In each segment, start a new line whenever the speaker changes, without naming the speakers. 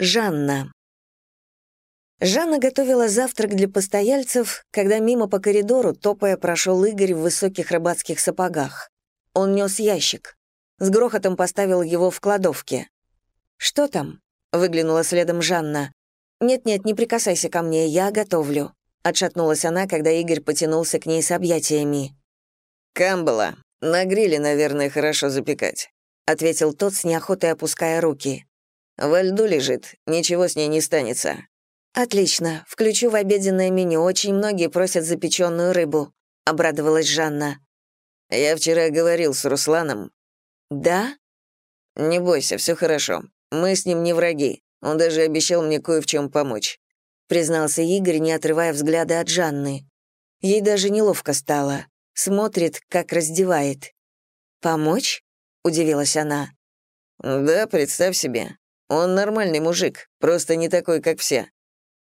Жанна. Жанна готовила завтрак для постояльцев, когда мимо по коридору, топая, прошел Игорь в высоких рыбацких сапогах. Он нес ящик. С грохотом поставил его в кладовке. «Что там?» — выглянула следом Жанна. «Нет-нет, не прикасайся ко мне, я готовлю», — отшатнулась она, когда Игорь потянулся к ней с объятиями.
«Камбала. На гриле, наверное, хорошо запекать», — ответил тот с неохотой опуская руки. Во льду лежит, ничего с ней не станется».
«Отлично, включу в обеденное меню, очень многие просят запеченную рыбу», — обрадовалась Жанна.
«Я вчера говорил с Русланом».
«Да?»
«Не бойся, все хорошо. Мы с ним не враги. Он даже обещал мне кое в чем помочь», — признался Игорь, не отрывая взгляда от Жанны. Ей даже неловко стало. Смотрит, как раздевает.
«Помочь?» — удивилась она.
«Да, представь себе. Он нормальный мужик, просто не такой, как все.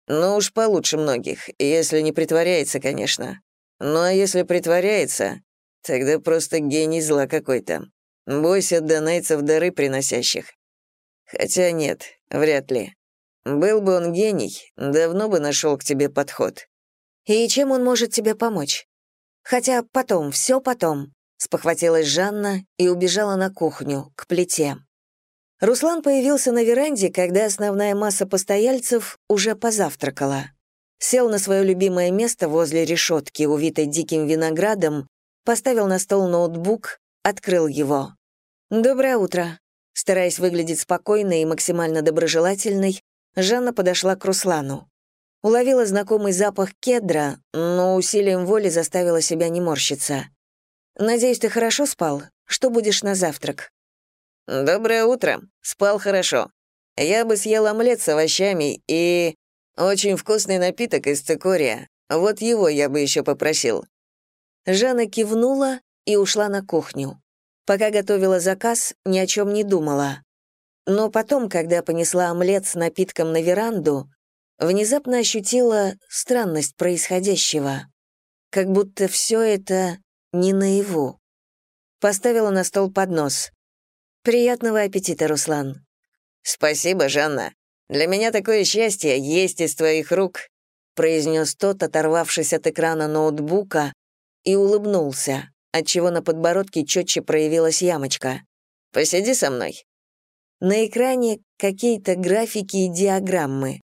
Но уж получше многих, если не притворяется, конечно. Ну а если притворяется, тогда просто гений зла какой-то. Бойся донайцев дары приносящих. Хотя нет, вряд ли. Был бы он гений, давно бы нашел к тебе подход.
И чем он может тебе помочь? Хотя потом, все потом, спохватилась Жанна и убежала на кухню, к плите. Руслан появился на веранде, когда основная масса постояльцев уже позавтракала. Сел на свое любимое место возле решетки, увитой диким виноградом, поставил на стол ноутбук, открыл его. «Доброе утро». Стараясь выглядеть спокойной и максимально доброжелательной, Жанна подошла к Руслану. Уловила знакомый запах кедра, но усилием воли заставила себя не морщиться. «Надеюсь, ты хорошо спал? Что будешь на завтрак?»
«Доброе утро. Спал хорошо. Я бы съел омлет с овощами и... Очень вкусный напиток из цикория. Вот его я бы еще попросил».
Жанна кивнула и ушла на кухню. Пока готовила заказ, ни о чем не думала. Но потом, когда понесла омлет с напитком на веранду, внезапно ощутила странность происходящего. Как будто все это не наяву. Поставила на стол поднос. «Приятного аппетита, Руслан».
«Спасибо, Жанна. Для меня такое счастье есть из твоих рук», произнес тот, оторвавшись от экрана ноутбука, и улыбнулся, отчего на подбородке четче проявилась ямочка. «Посиди со мной».
На экране какие-то графики и диаграммы.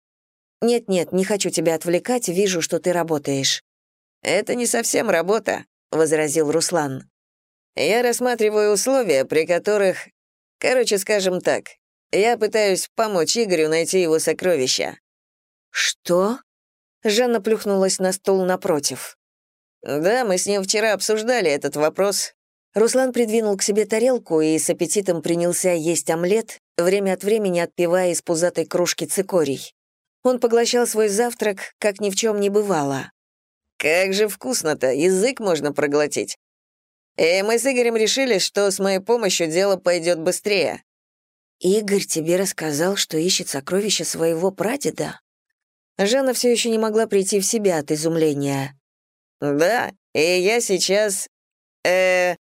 «Нет-нет, не хочу тебя отвлекать, вижу, что ты работаешь».
«Это не совсем работа», — возразил Руслан. «Я рассматриваю условия, при которых Короче, скажем так, я пытаюсь помочь Игорю найти его сокровища».
«Что?» Жанна плюхнулась на стол напротив.
«Да, мы с ним вчера обсуждали этот вопрос».
Руслан придвинул к себе тарелку и с аппетитом принялся есть омлет, время от времени отпивая из пузатой кружки цикорий. Он поглощал свой завтрак, как ни в чем не бывало.
«Как же вкусно-то, язык можно проглотить. И мы с Игорем решили, что с моей помощью дело пойдет быстрее».
«Игорь тебе рассказал, что ищет сокровища своего прадеда?» Жанна все еще не могла прийти в себя от изумления.
«Да, и я сейчас... э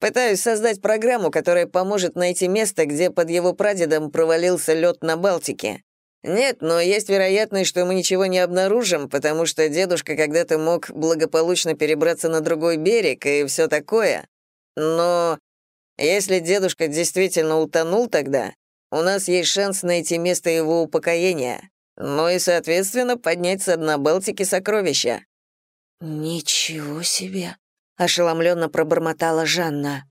пытаюсь создать программу, которая поможет найти место, где под его прадедом провалился лед на Балтике. Нет, но есть вероятность, что мы ничего не обнаружим, потому что дедушка когда-то мог благополучно перебраться на другой берег и все такое. Но если дедушка действительно утонул тогда, у нас есть шанс найти место его упокоения. Ну и, соответственно, поднять с дна Балтики сокровища».
«Ничего себе!» — ошеломленно пробормотала Жанна.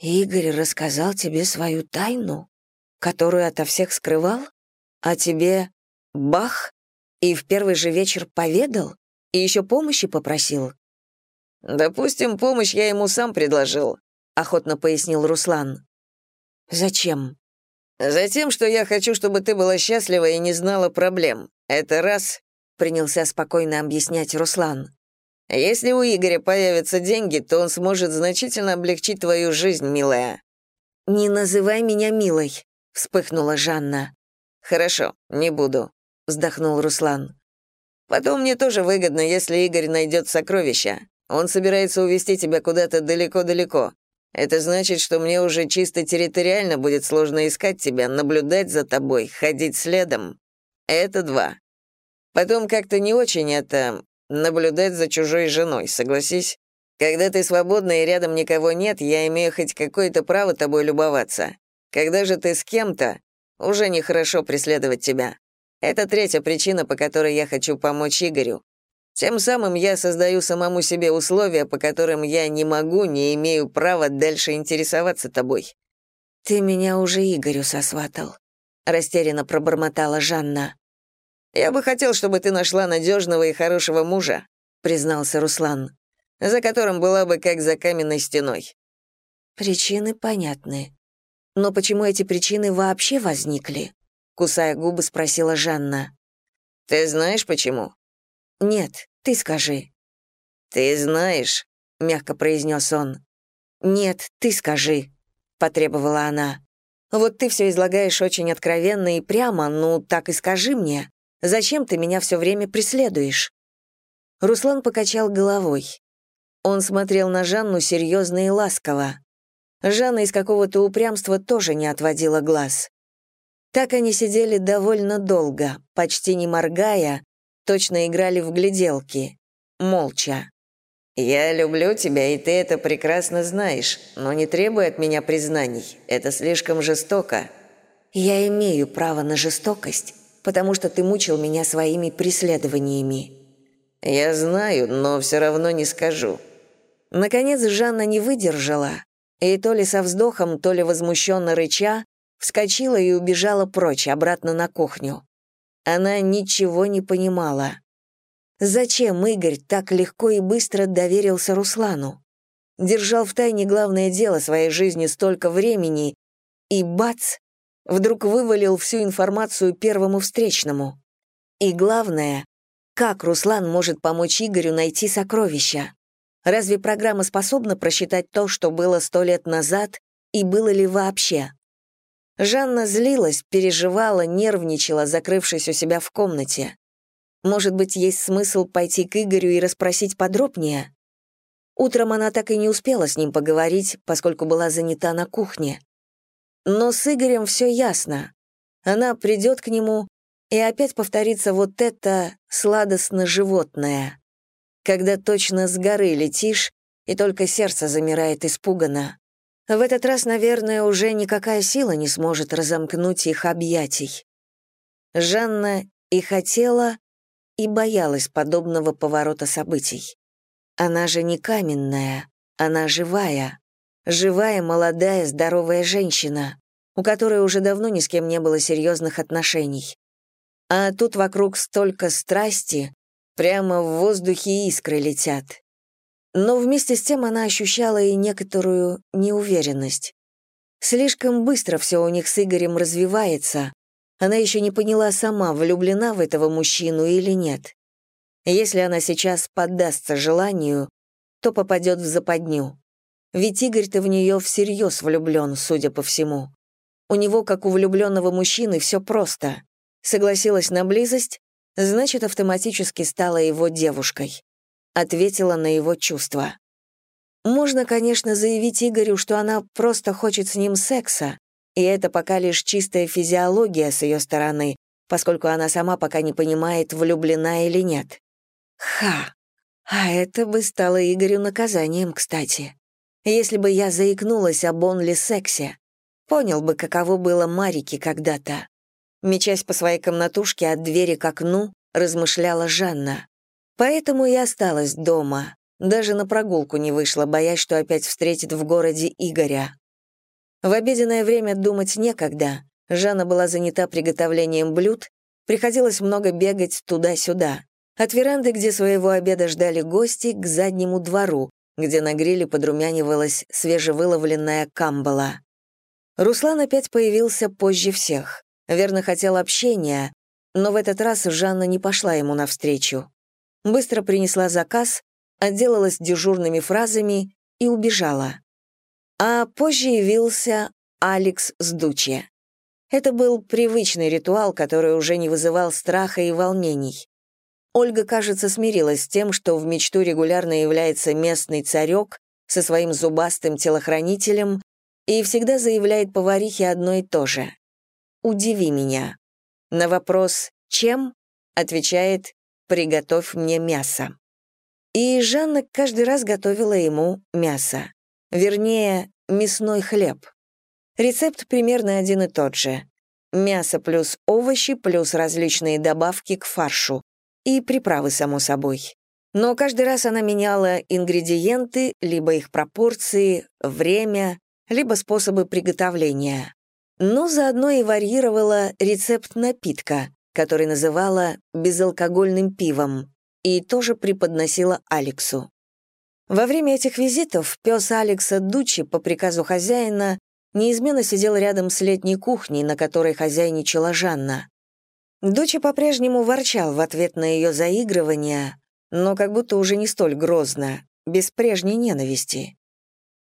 «Игорь рассказал тебе свою тайну, которую ото всех скрывал?» А тебе бах, и в первый же вечер поведал, и еще помощи попросил?
«Допустим, помощь я ему сам предложил», — охотно пояснил Руслан.
«Зачем?»
«Затем, что я хочу, чтобы ты была счастлива и не знала проблем. Это раз», — принялся спокойно объяснять Руслан. «Если у Игоря появятся деньги, то он сможет значительно облегчить твою жизнь, милая».
«Не называй меня милой», — вспыхнула Жанна.
«Хорошо, не буду», — вздохнул Руслан. «Потом мне тоже выгодно, если Игорь найдет сокровища. Он собирается увезти тебя куда-то далеко-далеко. Это значит, что мне уже чисто территориально будет сложно искать тебя, наблюдать за тобой, ходить следом. Это два. Потом как-то не очень это наблюдать за чужой женой, согласись? Когда ты свободна и рядом никого нет, я имею хоть какое-то право тобой любоваться. Когда же ты с кем-то, уже нехорошо преследовать тебя. Это третья причина, по которой я хочу помочь Игорю. Тем самым я создаю самому себе условия, по которым я не могу, не имею права дальше интересоваться тобой».
«Ты меня уже Игорю сосватал», — растерянно пробормотала Жанна.
«Я бы хотел, чтобы ты нашла надежного и хорошего мужа», — признался Руслан, «за которым была бы как за каменной стеной».
«Причины понятны. Но почему эти причины вообще возникли?» — кусая губы, спросила Жанна.
«Ты знаешь, почему?»
«Нет, ты скажи».
«Ты знаешь», — мягко произнес он.
«Нет, ты скажи», — потребовала она. «Вот ты все излагаешь очень откровенно и прямо, ну так и скажи мне. Зачем ты меня все время преследуешь?» Руслан покачал головой. Он смотрел на Жанну серьезно и ласково. Жанна из какого-то упрямства тоже не отводила глаз. Так они сидели довольно долго, почти не моргая, точно играли в гляделки, молча.
«Я люблю тебя, и ты это прекрасно знаешь, но не требуй от меня признаний, это слишком жестоко».
«Я имею право на жестокость, потому что ты мучил меня своими преследованиями».
«Я знаю, но все равно не скажу».
Наконец Жанна не выдержала, и то ли со вздохом, то ли возмущенно рыча, вскочила и убежала прочь, обратно на кухню. Она ничего не понимала. Зачем Игорь так легко и быстро доверился Руслану? Держал в тайне главное дело своей жизни столько времени, и бац, вдруг вывалил всю информацию первому встречному. И главное, как Руслан может помочь Игорю найти сокровища? Разве программа способна просчитать то, что было сто лет назад, и было ли вообще? Жанна злилась, переживала, нервничала, закрывшись у себя в комнате. Может быть, есть смысл пойти к Игорю и расспросить подробнее? Утром она так и не успела с ним поговорить, поскольку была занята на кухне. Но с Игорем все ясно. Она придет к нему, и опять повторится вот это сладостно-животное, когда точно с горы летишь, и только сердце замирает испуганно. В этот раз, наверное, уже никакая сила не сможет разомкнуть их объятий. Жанна и хотела, и боялась подобного поворота событий. Она же не каменная, она живая. Живая, молодая, здоровая женщина, у которой уже давно ни с кем не было серьезных отношений. А тут вокруг столько страсти, прямо в воздухе искры летят. Но вместе с тем она ощущала и некоторую неуверенность. Слишком быстро все у них с Игорем развивается. Она еще не поняла сама, влюблена в этого мужчину или нет. Если она сейчас поддастся желанию, то попадет в западню. Ведь Игорь-то в нее всерьез влюблен, судя по всему. У него, как у влюбленного мужчины, все просто. Согласилась на близость, значит, автоматически стала его девушкой ответила на его чувства. Можно, конечно, заявить Игорю, что она просто хочет с ним секса, и это пока лишь чистая физиология с ее стороны, поскольку она сама пока не понимает, влюблена или нет. Ха! А это бы стало Игорю наказанием, кстати. Если бы я заикнулась об Онли сексе, понял бы, каково было Марике когда-то. Мечась по своей комнатушке от двери к окну, размышляла Жанна. Поэтому и осталась дома. Даже на прогулку не вышла, боясь, что опять встретит в городе Игоря. В обеденное время думать некогда. Жанна была занята приготовлением блюд, приходилось много бегать туда-сюда. От веранды, где своего обеда ждали гости, к заднему двору, где на гриле подрумянивалась свежевыловленная камбала. Руслан опять появился позже всех. Верно хотел общения, но в этот раз Жанна не пошла ему навстречу быстро принесла заказ, отделалась дежурными фразами и убежала. А позже явился Алекс с Дуче. Это был привычный ритуал, который уже не вызывал страха и волнений. Ольга, кажется, смирилась с тем, что в мечту регулярно является местный царек, со своим зубастым телохранителем и всегда заявляет поварихе одно и то же. «Удиви меня». На вопрос «Чем?» отвечает «Приготовь мне мясо». И Жанна каждый раз готовила ему мясо. Вернее, мясной хлеб. Рецепт примерно один и тот же. Мясо плюс овощи плюс различные добавки к фаршу. И приправы, само собой. Но каждый раз она меняла ингредиенты, либо их пропорции, время, либо способы приготовления. Но заодно и варьировала рецепт напитка, который называла безалкогольным пивом, и тоже преподносила Алексу. Во время этих визитов пес Алекса Дучи по приказу хозяина неизменно сидел рядом с летней кухней, на которой хозяйничала Жанна. Дучи по-прежнему ворчал в ответ на ее заигрывания, но как будто уже не столь грозно, без прежней ненависти.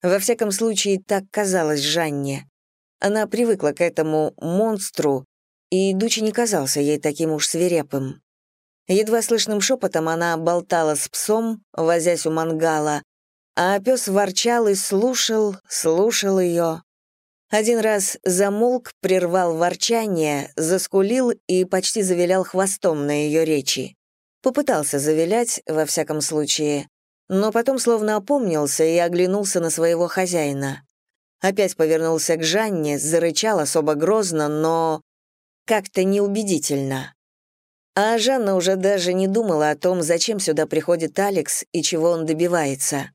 Во всяком случае, так казалось Жанне. Она привыкла к этому монстру, и Дучи не казался ей таким уж свирепым. Едва слышным шепотом она болтала с псом, возясь у мангала, а пес ворчал и слушал, слушал ее. Один раз замолк, прервал ворчание, заскулил и почти завилял хвостом на ее речи. Попытался завилять, во всяком случае, но потом словно опомнился и оглянулся на своего хозяина. Опять повернулся к Жанне, зарычал особо грозно, но как-то неубедительно. А Жанна уже даже не думала о том, зачем сюда приходит Алекс и чего он добивается.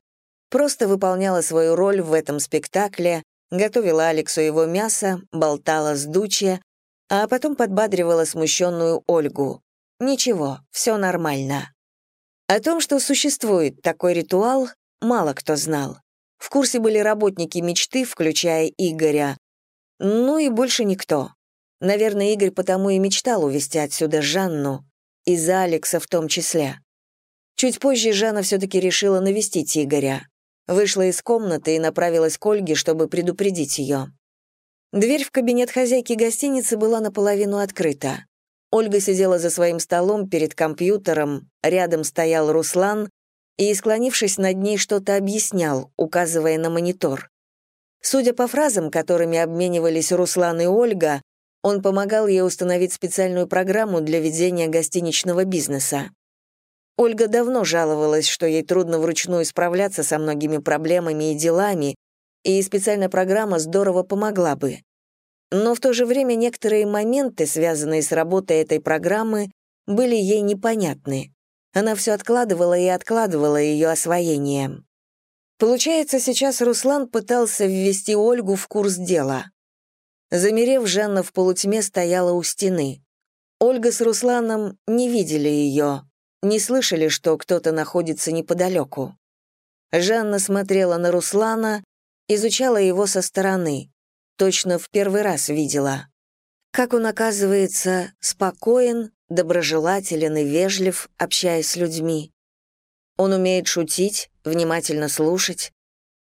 Просто выполняла свою роль в этом спектакле, готовила Алексу его мясо, болтала с Дуче, а потом подбадривала смущенную Ольгу. Ничего, все нормально. О том, что существует такой ритуал, мало кто знал. В курсе были работники мечты, включая Игоря. Ну и больше никто. Наверное, Игорь потому и мечтал увезти отсюда Жанну, из-за Алекса в том числе. Чуть позже Жанна все-таки решила навестить Игоря. Вышла из комнаты и направилась к Ольге, чтобы предупредить ее. Дверь в кабинет хозяйки гостиницы была наполовину открыта. Ольга сидела за своим столом перед компьютером, рядом стоял Руслан и, склонившись над ней, что-то объяснял, указывая на монитор. Судя по фразам, которыми обменивались Руслан и Ольга, он помогал ей установить специальную программу для ведения гостиничного бизнеса. Ольга давно жаловалась, что ей трудно вручную справляться со многими проблемами и делами, и специальная программа здорово помогла бы. Но в то же время некоторые моменты, связанные с работой этой программы, были ей непонятны. Она все откладывала и откладывала ее освоение. Получается, сейчас Руслан пытался ввести Ольгу в курс дела. Замерев, Жанна в полутьме стояла у стены. Ольга с Русланом не видели ее, не слышали, что кто-то находится неподалеку. Жанна смотрела на Руслана, изучала его со стороны точно в первый раз видела. Как он, оказывается, спокоен, доброжелателен и вежлив, общаясь с людьми. Он умеет шутить, внимательно слушать.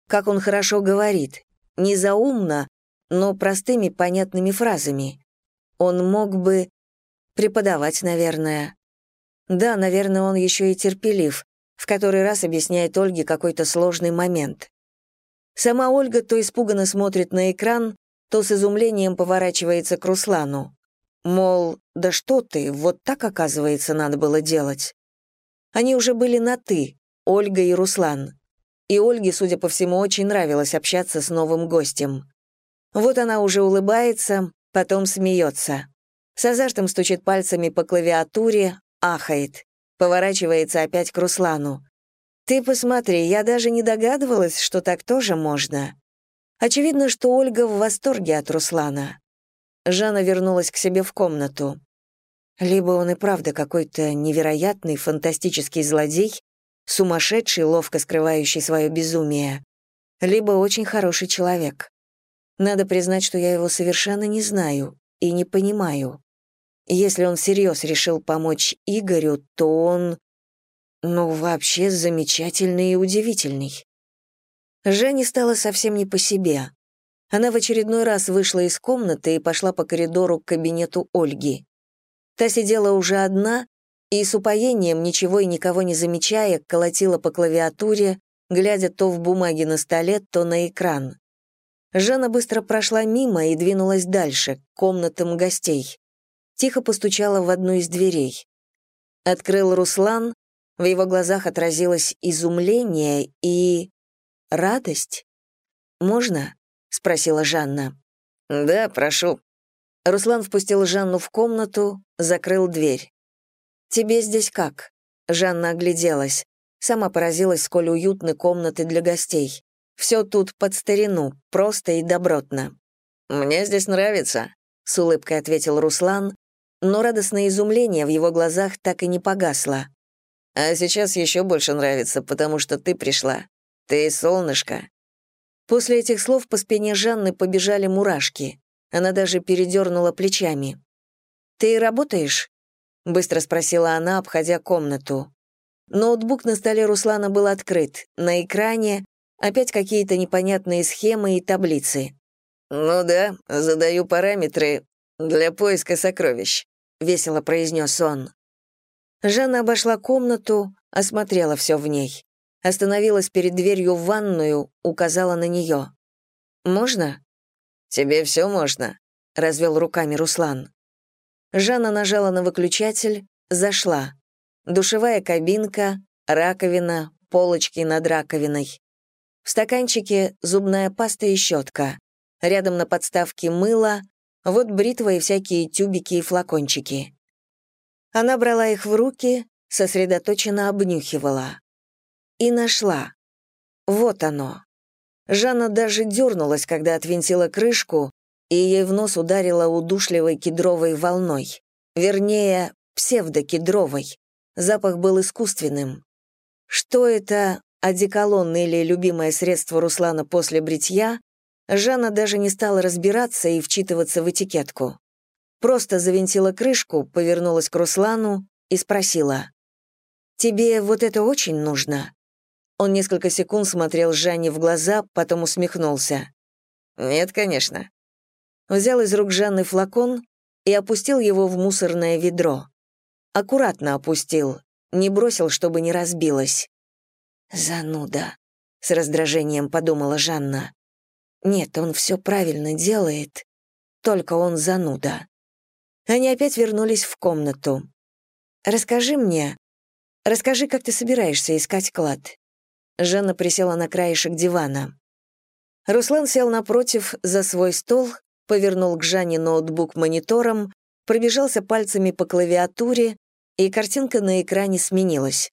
Как он хорошо говорит, не заумно, но простыми понятными фразами. Он мог бы преподавать, наверное. Да, наверное, он еще и терпелив, в который раз объясняет Ольге какой-то сложный момент. Сама Ольга то испуганно смотрит на экран, то с изумлением поворачивается к Руслану. Мол, да что ты, вот так, оказывается, надо было делать. Они уже были на «ты», Ольга и Руслан. И Ольге, судя по всему, очень нравилось общаться с новым гостем. Вот она уже улыбается, потом смеется. С азартом стучит пальцами по клавиатуре, ахает. Поворачивается опять к Руслану. «Ты посмотри, я даже не догадывалась, что так тоже можно. Очевидно, что Ольга в восторге от Руслана. Жанна вернулась к себе в комнату. Либо он и правда какой-то невероятный, фантастический злодей, сумасшедший, ловко скрывающий свое безумие, либо очень хороший человек. Надо признать, что я его совершенно не знаю и не понимаю. Если он всерьез решил помочь Игорю, то он, ну, вообще замечательный и удивительный. Жене стало совсем не по себе. Она в очередной раз вышла из комнаты и пошла по коридору к кабинету Ольги. Та сидела уже одна и с упоением, ничего и никого не замечая, колотила по клавиатуре, глядя то в бумаги на столе, то на экран. Жанна быстро прошла мимо и двинулась дальше, к комнатам гостей. Тихо постучала в одну из дверей. Открыл Руслан, в его глазах отразилось изумление и... радость. «Можно?» — спросила Жанна.
«Да, прошу».
Руслан впустил Жанну в комнату, закрыл дверь. «Тебе здесь как?» Жанна огляделась. Сама поразилась, сколь уютны комнаты для гостей. Все тут под старину, просто и добротно.
«Мне здесь нравится», — с улыбкой ответил Руслан, но радостное изумление в его глазах так и не погасло. «А сейчас еще больше нравится, потому что ты пришла. Ты солнышко».
После этих слов по спине Жанны побежали мурашки. Она даже передернула плечами. «Ты работаешь?» — быстро спросила она, обходя комнату. Ноутбук на столе Руслана был открыт. На экране опять какие-то непонятные схемы и таблицы.
«Ну да, задаю параметры для поиска сокровищ», — весело произнес он.
Жанна обошла комнату, осмотрела все в ней. Остановилась перед дверью в ванную, указала на нее. «Можно?»
«Тебе все можно», — развел руками Руслан.
Жанна нажала на выключатель, зашла. Душевая кабинка, раковина, полочки над раковиной. В стаканчике зубная паста и щетка. Рядом на подставке мыло, вот бритва и всякие тюбики и флакончики. Она брала их в руки, сосредоточенно обнюхивала. И нашла. Вот оно. Жанна даже дернулась, когда отвинтила крышку, и ей в нос ударила удушливой кедровой волной. Вернее, псевдокедровой. Запах был искусственным. Что это, одеколон или любимое средство Руслана после бритья, Жанна даже не стала разбираться и вчитываться в этикетку. Просто завинтила крышку, повернулась к Руслану и спросила. «Тебе вот это очень нужно?» Он несколько секунд смотрел Жанне в глаза, потом усмехнулся.
«Нет, конечно».
Взял из рук Жанны флакон и опустил его в мусорное ведро. Аккуратно опустил, не бросил, чтобы не разбилось. «Зануда», — с раздражением подумала Жанна. «Нет, он все правильно делает, только он зануда». Они опять вернулись в комнату. «Расскажи мне, расскажи, как ты собираешься искать клад?» Жанна присела на краешек дивана. Руслан сел напротив за свой стол, повернул к Жанне ноутбук монитором, пробежался пальцами по клавиатуре, и картинка на экране сменилась.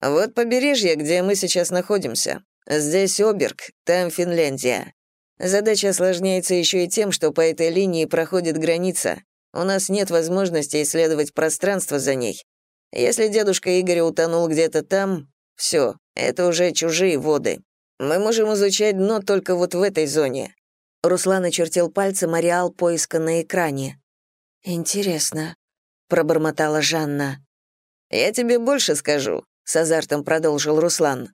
«Вот побережье, где мы сейчас находимся. Здесь Оберг, там Финляндия. Задача осложняется еще и тем, что по этой линии проходит граница. У нас нет возможности исследовать пространство за ней. Если дедушка Игоря утонул где-то там, все, это уже чужие воды. Мы можем изучать дно только вот в этой зоне».
Руслан очертил пальцем ареал поиска на экране. «Интересно», пробормотала Жанна.
«Я тебе больше скажу», — с азартом продолжил Руслан.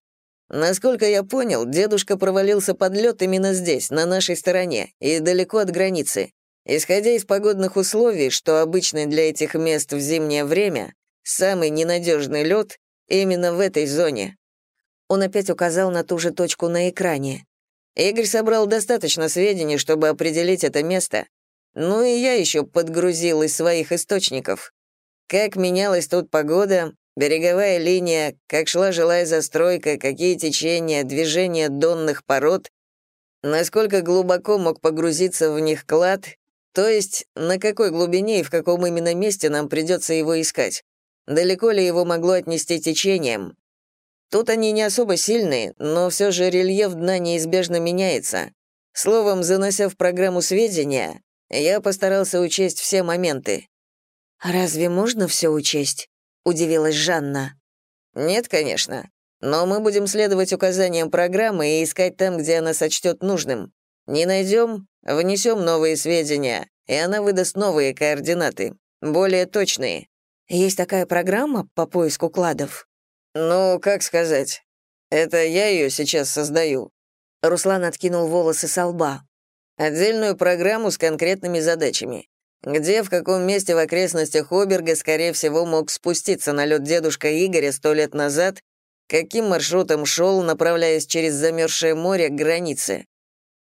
«Насколько я понял, дедушка провалился под лед именно здесь, на нашей стороне, и далеко от границы. Исходя из погодных условий, что обычно для этих мест в зимнее время, самый ненадежный лед именно в этой зоне».
Он опять указал на ту же точку на экране.
Игорь собрал достаточно сведений, чтобы определить это место, ну и я еще подгрузил из своих источников. Как менялась тут погода, береговая линия, как шла жилая застройка, какие течения, движения донных пород, насколько глубоко мог погрузиться в них клад, то есть на какой глубине и в каком именно месте нам придется его искать. Далеко ли его могло отнести течением? Тут они не особо сильные, но все же рельеф дна неизбежно меняется. Словом, занося в программу сведения, я постарался учесть все моменты».
«А «Разве можно все учесть?» — удивилась Жанна.
«Нет, конечно. Но мы будем следовать указаниям программы и искать там, где она сочтет нужным. Не найдем — внесем новые сведения, и она выдаст новые координаты, более точные».
«Есть такая программа по поиску кладов?»
«Ну, как сказать. Это я ее сейчас создаю».
Руслан откинул волосы со лба.
Отдельную программу с конкретными задачами. Где, в каком месте в окрестностях Оберга, скорее всего, мог спуститься на лед дедушка Игоря сто лет назад каким маршрутом шел, направляясь через замерзшее море к границе.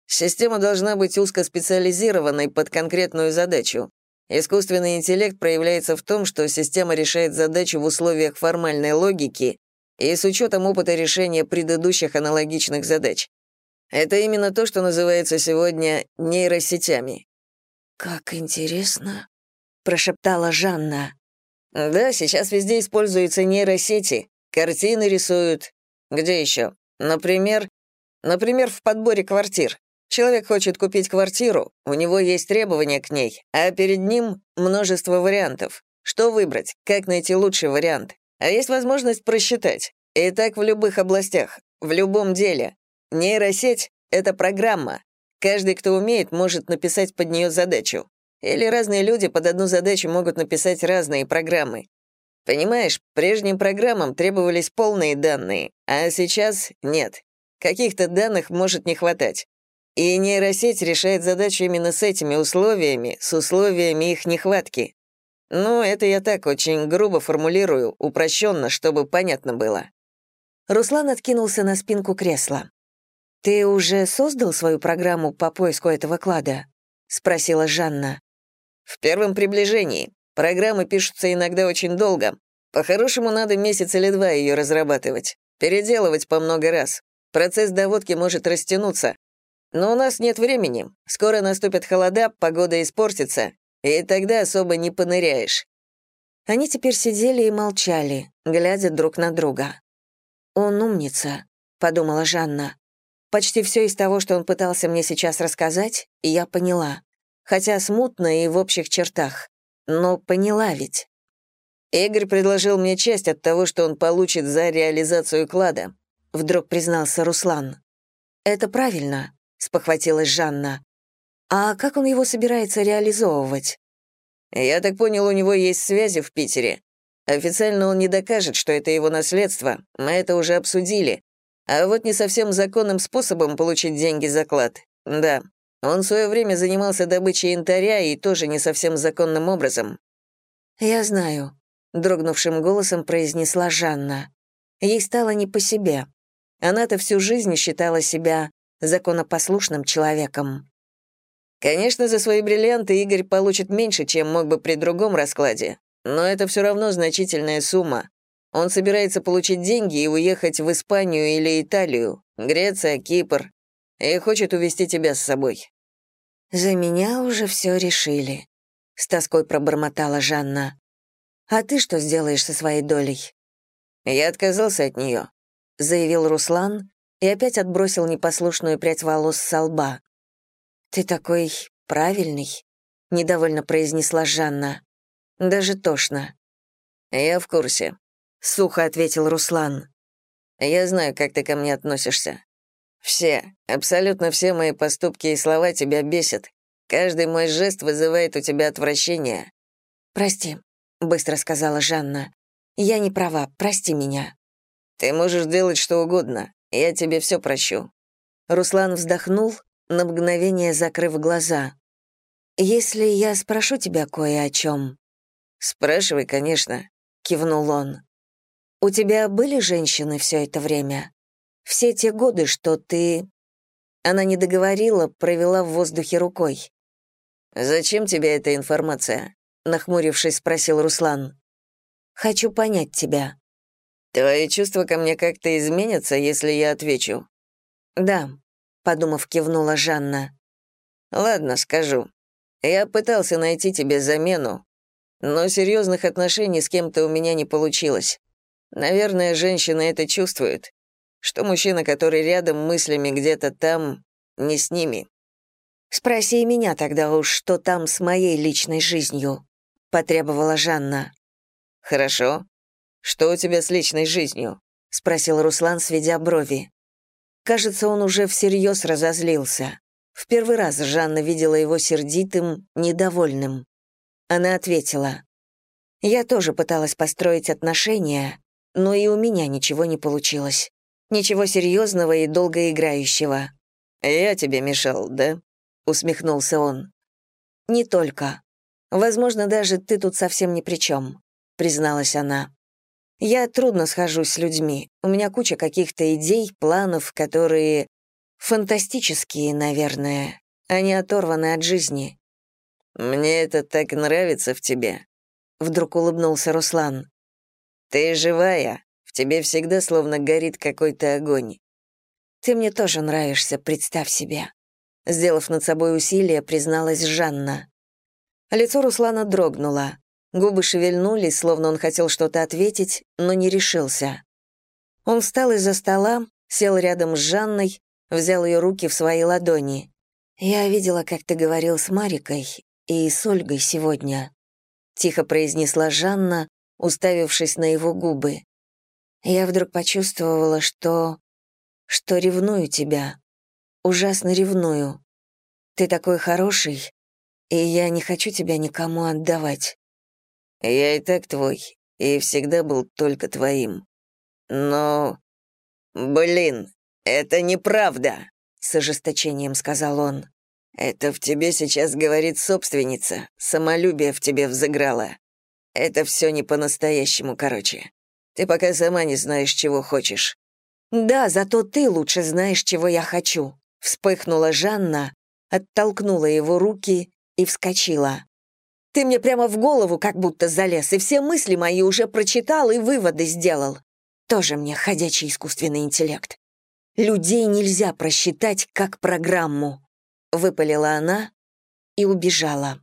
Система должна быть узкоспециализированной под конкретную задачу. Искусственный интеллект проявляется в том, что система решает задачу в условиях формальной логики и с учетом опыта решения предыдущих аналогичных задач. Это именно то, что называется сегодня нейросетями.
«Как интересно», — прошептала Жанна.
«Да, сейчас везде используются нейросети. Картины рисуют. Где еще? Например, например, в подборе квартир. Человек хочет купить квартиру, у него есть требования к ней, а перед ним множество вариантов. Что выбрать, как найти лучший вариант? А есть возможность просчитать. И так в любых областях, в любом деле. Нейросеть — это программа. Каждый, кто умеет, может написать под нее задачу. Или разные люди под одну задачу могут написать разные программы. Понимаешь, прежним программам требовались полные данные, а сейчас нет. Каких-то данных может не хватать. И нейросеть решает задачу именно с этими условиями, с условиями их нехватки. Ну, это я так очень грубо формулирую, упрощенно, чтобы понятно было.
Руслан откинулся на спинку кресла. «Ты уже создал свою программу по поиску этого клада?» — спросила Жанна.
«В первом приближении. Программы пишутся иногда очень долго. По-хорошему, надо месяц или два ее разрабатывать, переделывать по много раз. Процесс доводки может растянуться, но у нас нет времени. Скоро наступят холода, погода испортится, и тогда особо не поныряешь».
Они теперь сидели и молчали, глядя друг на друга. «Он умница», — подумала Жанна. «Почти все из того, что он пытался мне сейчас рассказать, я поняла. Хотя смутно и в общих чертах. Но поняла ведь».
«Игорь предложил мне часть от того, что он получит за реализацию клада», — вдруг признался Руслан.
«Это правильно. — спохватилась Жанна. «А как он его собирается реализовывать?»
«Я так понял, у него есть связи в Питере. Официально он не докажет, что это его наследство, мы это уже обсудили. А вот не совсем законным способом получить деньги за клад. Да, он в свое время занимался добычей янтаря и тоже не совсем законным образом».
«Я знаю», — дрогнувшим голосом произнесла Жанна. Ей стало не по себе. Она-то всю жизнь считала себя законопослушным человеком.
Конечно, за свои бриллианты Игорь получит меньше, чем мог бы при другом раскладе, но это все равно значительная сумма. Он собирается получить деньги и уехать в Испанию или Италию, Греция, Кипр, и хочет увезти тебя с собой».
«За меня уже все решили», — с тоской пробормотала Жанна. «А ты что сделаешь со своей долей?»
«Я отказался от нее», — заявил Руслан и опять отбросил непослушную прядь волос со лба.
«Ты такой правильный», — недовольно произнесла Жанна. «Даже тошно».
«Я в курсе», — сухо ответил Руслан. «Я знаю, как ты ко мне относишься. Все, абсолютно все мои поступки и слова тебя бесят. Каждый мой жест вызывает у тебя отвращение».
«Прости», — быстро сказала Жанна. «Я не права, прости меня».
«Ты можешь делать что угодно. Я тебе все прощу».
Руслан вздохнул, на мгновение закрыв глаза. «Если я спрошу тебя кое о чем?»
«Спрашивай, конечно», — кивнул он.
«У тебя были женщины все это время? Все те годы, что ты...» Она не договорила, провела в воздухе рукой.
«Зачем тебе эта информация?» — нахмурившись, спросил Руслан.
«Хочу понять тебя.
«Твои чувства ко мне как-то изменятся, если я отвечу?»
«Да», — подумав, кивнула Жанна.
«Ладно, скажу. Я пытался найти тебе замену, но серьезных отношений с кем-то у меня не получилось. Наверное, женщина это чувствует, что мужчина, который рядом мыслями где-то там, не с ними».
«Спроси меня тогда уж, что там с моей личной жизнью», — потребовала Жанна.
«Хорошо. «Что у тебя с личной жизнью?» — спросил Руслан, сведя брови.
Кажется, он уже всерьез разозлился. В первый раз Жанна видела его сердитым, недовольным. Она ответила. «Я тоже пыталась построить отношения, но и у меня ничего не получилось. Ничего серьезного и долгоиграющего».
«Я тебе мешал, да?» — усмехнулся он.
«Не только. Возможно, даже ты тут совсем ни при чем», — призналась она. Я трудно схожусь с людьми. У меня куча каких-то идей, планов, которые фантастические, наверное. Они оторваны от жизни.
«Мне это так нравится в тебе», — вдруг улыбнулся Руслан. «Ты живая, в тебе всегда словно горит какой-то огонь».
«Ты мне тоже нравишься, представь себе», — сделав над собой усилие, призналась Жанна. Лицо Руслана дрогнуло. Губы шевельнулись, словно он хотел что-то ответить, но не решился. Он встал из-за стола, сел рядом с Жанной, взял ее руки в свои ладони. «Я видела, как ты говорил с Марикой и с Ольгой сегодня», — тихо произнесла Жанна, уставившись на его губы. «Я вдруг почувствовала, что... что ревную тебя. Ужасно ревную. Ты такой хороший, и я не хочу тебя никому отдавать.
Я и так твой, и всегда был только твоим. Но... Блин, это неправда, с ожесточением сказал он. Это в тебе сейчас говорит собственница, самолюбие в тебе взыграло. Это все не по-настоящему, короче. Ты пока сама не знаешь, чего хочешь.
Да, зато ты лучше знаешь, чего я хочу. Вспыхнула Жанна, оттолкнула его руки и вскочила. Ты мне прямо в голову как будто залез, и все мысли мои уже прочитал и выводы сделал. Тоже мне ходячий искусственный интеллект. Людей нельзя просчитать как программу. Выпалила она и убежала.